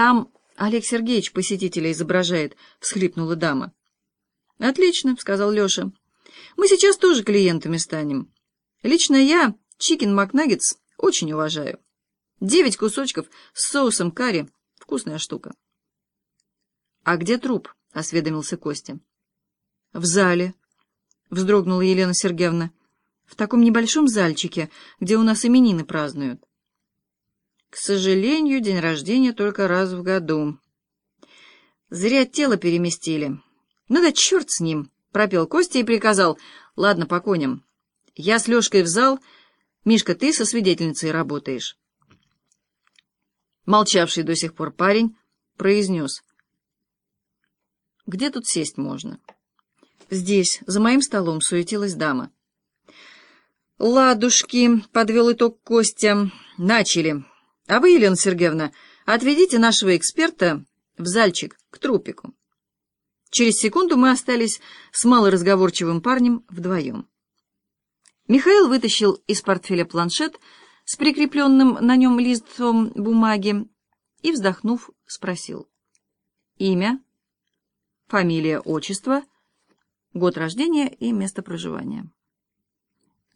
Там Олег Сергеевич посетителя изображает, — всхлипнула дама. Отлично, — сказал Леша. Мы сейчас тоже клиентами станем. Лично я чикен макнаггетс очень уважаю. Девять кусочков с соусом карри. Вкусная штука. — А где труп? — осведомился Костя. — В зале, — вздрогнула Елена Сергеевна. — В таком небольшом зальчике, где у нас именины празднуют. — К сожалению, день рождения только раз в году. Зря тело переместили. Ну да черт с ним, — пропел Костя и приказал. — Ладно, по коням. Я с Лешкой в зал. Мишка, ты со свидетельницей работаешь. Молчавший до сих пор парень произнес. «Где тут сесть можно?» «Здесь, за моим столом, суетилась дама». «Ладушки», — подвел итог Костя, — «начали. А вы, Елена Сергеевна, отведите нашего эксперта в зальчик к трупику». Через секунду мы остались с малоразговорчивым парнем вдвоем. Михаил вытащил из портфеля планшет с прикрепленным на нем листом бумаги и, вздохнув, спросил. Имя, фамилия, отчество, год рождения и место проживания.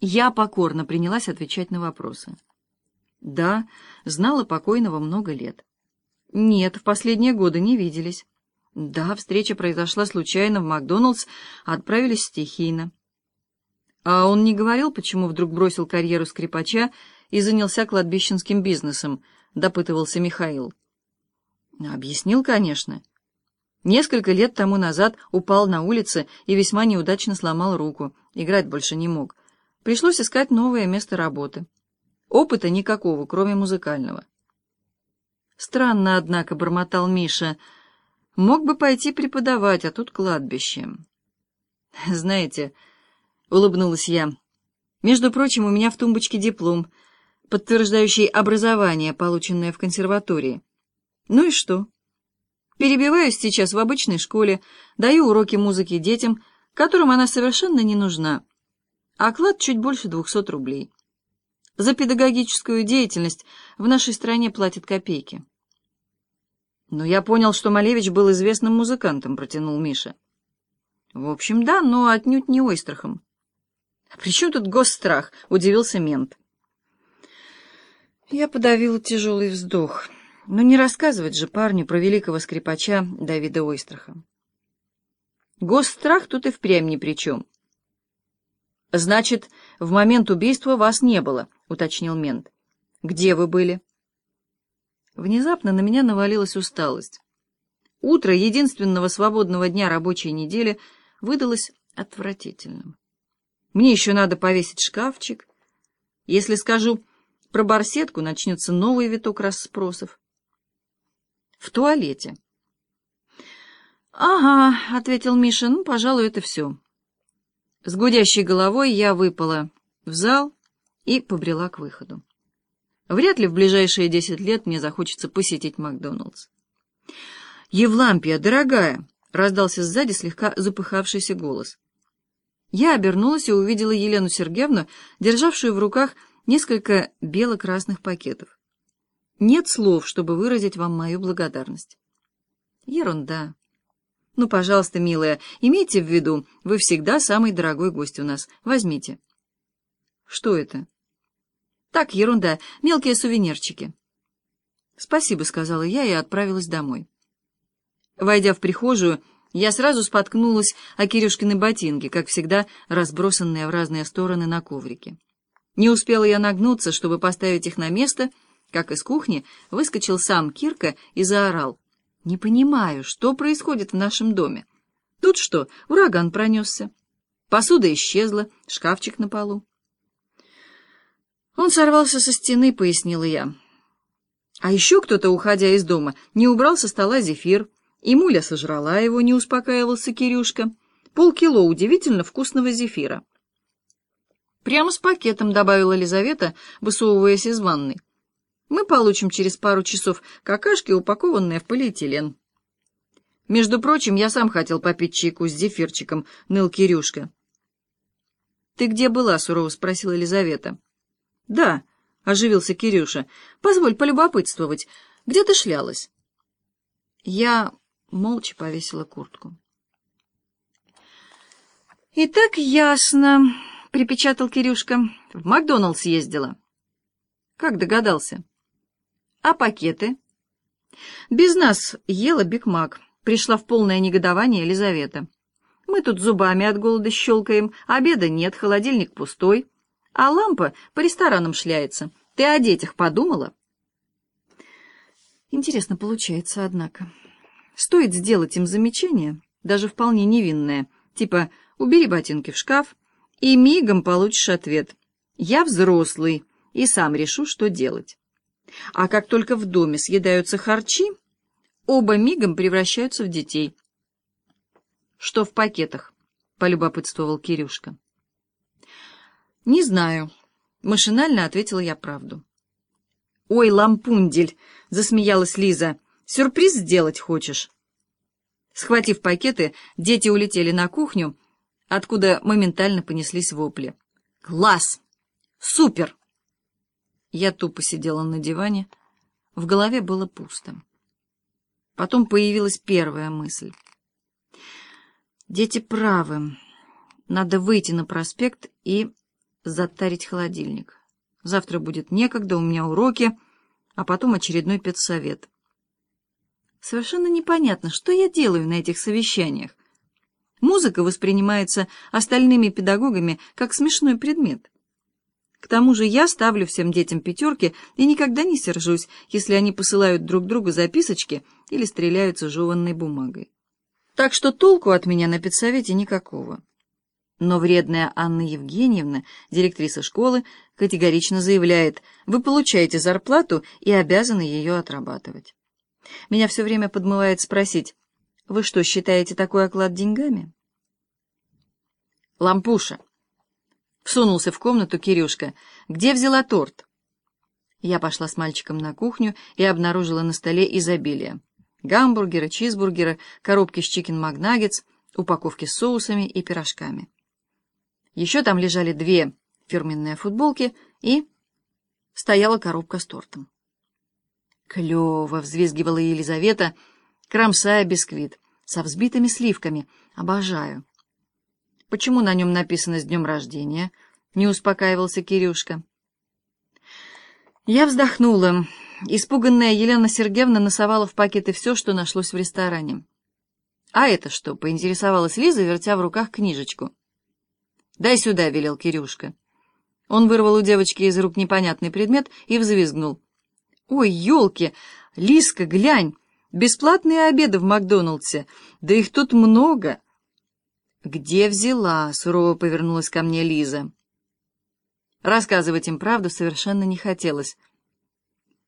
Я покорно принялась отвечать на вопросы. Да, знала покойного много лет. Нет, в последние годы не виделись. Да, встреча произошла случайно в Макдоналдс, отправились стихийно. А он не говорил, почему вдруг бросил карьеру скрипача и занялся кладбищенским бизнесом, допытывался Михаил. Объяснил, конечно. Несколько лет тому назад упал на улице и весьма неудачно сломал руку, играть больше не мог. Пришлось искать новое место работы. Опыта никакого, кроме музыкального. Странно, однако, бормотал Миша. Мог бы пойти преподавать, а тут кладбище. Знаете, улыбнулась я. Между прочим, у меня в тумбочке диплом — подтверждающий образование, полученное в консерватории. Ну и что? Перебиваюсь сейчас в обычной школе, даю уроки музыки детям, которым она совершенно не нужна. Оклад чуть больше двухсот рублей. За педагогическую деятельность в нашей стране платят копейки. Но я понял, что Малевич был известным музыкантом, протянул Миша. В общем, да, но отнюдь не ойстрахом. «А при чем тут госстрах?» — удивился мент. Я подавила тяжелый вздох. Но не рассказывать же парню про великого скрипача Давида Ойстраха. Госстрах тут и впрямь ни при чем. «Значит, в момент убийства вас не было», — уточнил мент. «Где вы были?» Внезапно на меня навалилась усталость. Утро единственного свободного дня рабочей недели выдалось отвратительным. Мне еще надо повесить шкафчик. Если скажу про барсетку начнется новый виток расспросов. В туалете. «Ага», — ответил Миша, — «ну, пожалуй, это все». С гудящей головой я выпала в зал и побрела к выходу. Вряд ли в ближайшие десять лет мне захочется посетить Макдоналдс. «Евлампия, дорогая!» — раздался сзади слегка запыхавшийся голос. Я обернулась и увидела Елену Сергеевну, державшую в руках несколько бело-красных пакетов. Нет слов, чтобы выразить вам мою благодарность. Ерунда. Ну, пожалуйста, милая, имейте в виду, вы всегда самый дорогой гость у нас. Возьмите. Что это? Так, ерунда, мелкие сувенирчики. Спасибо, сказала я и отправилась домой. Войдя в прихожую, я сразу споткнулась о Кирюшкины ботинки, как всегда разбросанные в разные стороны на коврике. Не успела я нагнуться, чтобы поставить их на место, как из кухни выскочил сам Кирка и заорал. «Не понимаю, что происходит в нашем доме? Тут что, ураган пронесся? Посуда исчезла, шкафчик на полу». Он сорвался со стены, пояснила я. А еще кто-то, уходя из дома, не убрал со стола зефир, и муля сожрала его, не успокаивался Кирюшка. Полкило удивительно вкусного зефира. Прямо с пакетом, добавила Елизавета, высовываясь из ванной. Мы получим через пару часов какашки, упакованные в полиэтилен. Между прочим, я сам хотел попить чайку с зефирчиком, ныл Кирюшка. «Ты где была?» — сурово спросила Елизавета. «Да», — оживился Кирюша. «Позволь полюбопытствовать. Где ты шлялась?» Я молча повесила куртку. «Итак, ясно», — припечатал Кирюшка. «В Макдоналдс ездила». «Как догадался?» «А пакеты?» «Без нас ела Биг Мак», — пришла в полное негодование Елизавета. «Мы тут зубами от голода щелкаем, обеда нет, холодильник пустой, а лампа по ресторанам шляется. Ты о детях подумала?» Интересно получается, однако. Стоит сделать им замечание, даже вполне невинное, типа «убери ботинки в шкаф», и мигом получишь ответ «я взрослый и сам решу, что делать». А как только в доме съедаются харчи, оба мигом превращаются в детей. «Что в пакетах?» — полюбопытствовал Кирюшка. «Не знаю», — машинально ответила я правду. «Ой, лампундель!» — засмеялась Лиза. «Сюрприз сделать хочешь?» Схватив пакеты, дети улетели на кухню, откуда моментально понеслись вопли. «Класс! Супер!» Я тупо сидела на диване, в голове было пусто. Потом появилась первая мысль. «Дети правы. Надо выйти на проспект и затарить холодильник». Завтра будет некогда, у меня уроки, а потом очередной педсовет. Совершенно непонятно, что я делаю на этих совещаниях. Музыка воспринимается остальными педагогами как смешной предмет. К тому же я ставлю всем детям пятерки и никогда не сержусь, если они посылают друг другу записочки или стреляются жеванной бумагой. Так что толку от меня на педсовете никакого. Но вредная Анна Евгеньевна, директриса школы, категорично заявляет, вы получаете зарплату и обязаны ее отрабатывать. Меня все время подмывает спросить, вы что, считаете такой оклад деньгами? Лампуша. Всунулся в комнату Кирюшка. Где взяла торт? Я пошла с мальчиком на кухню и обнаружила на столе изобилие. Гамбургеры, чизбургеры, коробки с чикен-магнаггетс, упаковки с соусами и пирожками. Еще там лежали две фирменные футболки и стояла коробка с тортом. «Клево!» — взвизгивала Елизавета, кромсая бисквит со взбитыми сливками. «Обожаю!» «Почему на нем написано «С днем рождения»?» — не успокаивался Кирюшка. Я вздохнула. Испуганная Елена Сергеевна носовала в пакеты все, что нашлось в ресторане. «А это что?» — поинтересовалась Лиза, вертя в руках книжечку. «Дай сюда», — велел Кирюшка. Он вырвал у девочки из рук непонятный предмет и взвизгнул. «Ой, елки! Лиска, глянь! Бесплатные обеды в Макдоналдсе! Да их тут много!» «Где взяла?» — сурово повернулась ко мне Лиза. Рассказывать им правду совершенно не хотелось —